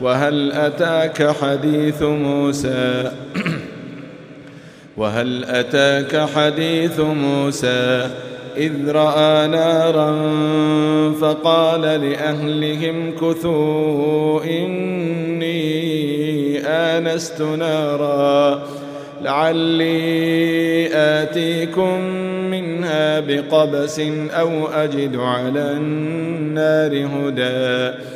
وهل أتاك حديث موسى؟ وهل أتاك حديث موسى؟ إذ رأى نارا فقال لأهلهم كثوا إني آنست نارا لعلي آتيكم منها بقبس أو أجد على النار هدى.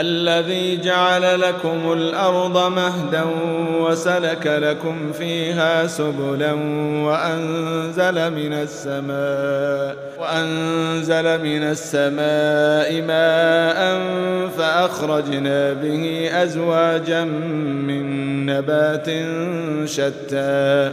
الذي جعل لكم الأرض مهدا وسلك لكم فيها سبلا وأنزل من السماء وأنزل من السماء ماء فأخرجنا به أزواجا من نبات شتى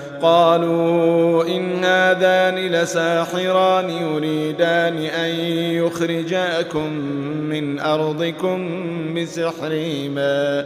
قالوا إن هذان لساحران يريدان أن يخرجاكم من أرضكم بسحرهما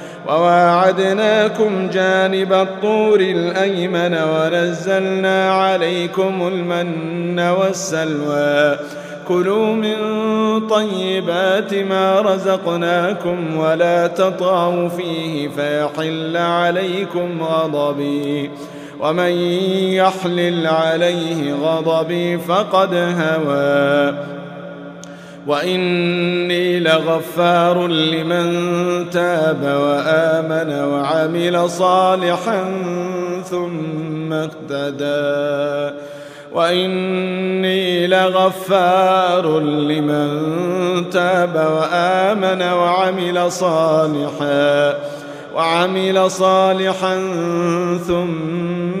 وواعدناكم جانب الطور الأيمن ونزلنا عليكم المن والسلوى. كلوا من طيبات ما رزقناكم ولا تطعوا فيه فيحل عليكم غضبي. ومن يحلل عليه غضبي فقد هوى. وإني لغفار لمن تاب وآمن وعمل صالحا ثم اقتدى وإني لغفار لمن تاب وآمن وعمل صالحا وعمل صالحا ثم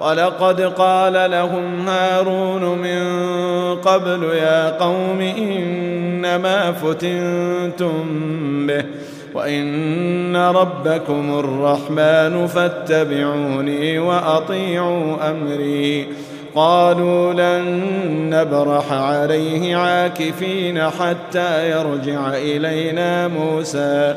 وَلَقَدْ قَالَ لَهُمْ هَارُونُ مِنْ قَبْلُ يَا قَوْمِ إِنَّمَا فُتِنْتُمْ بِهِ وَإِنَّ رَبَّكُمُ الرَّحْمَنُ فَاتَّبِعُونِي وَأَطِيعُوا أَمْرِي قالوا لن نبرح عليه عاكفين حتى يرجع إلينا موسى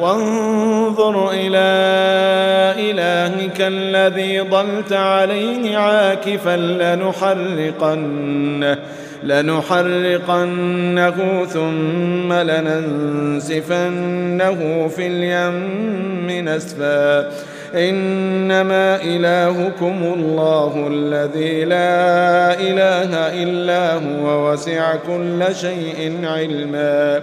وانظر إلى إلهك الذي ضلت عليه عاكفا لنحرقنه لنحرقنه ثم لننسفنه في اليم نسفا. إنما إلهكم الله الذي لا إله إلا هو وسع كل شيء علما.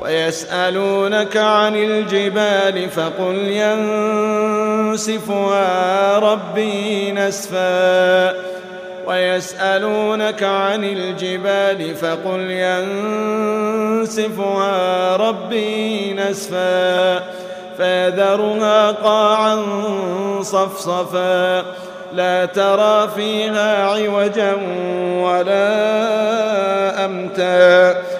ويسألونك عن الجبال فقل ينسفها ربي نسفا. ويسألونك عن الجبال فقل ينسفها ربي نسفا. فيذرها قاعا صفصفا. لا ترى فيها عوجا ولا أمتا.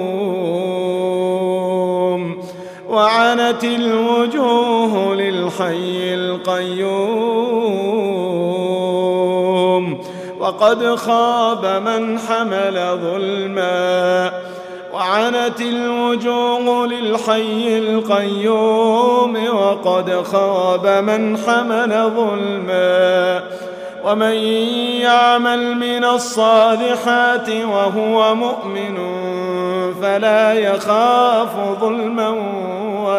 وعنت الوجوه للحي القيوم. وقد خاب من حمل ظلما. وعنت الوجوه للحي القيوم. وقد خاب من حمل ظلما. ومن يعمل من الصالحات وهو مؤمن فلا يخاف ظلما.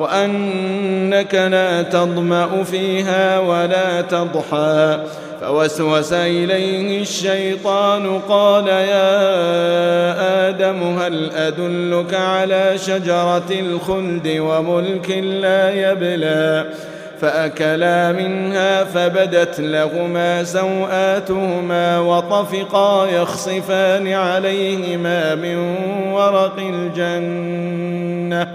وأنك لا تضمأ فيها ولا تضحى فوسوس إليه الشيطان قال يا آدم هل أدلك على شجرة الخلد وملك لا يبلى فأكلا منها فبدت لهما سوآتهما وطفقا يخصفان عليهما من ورق الجنة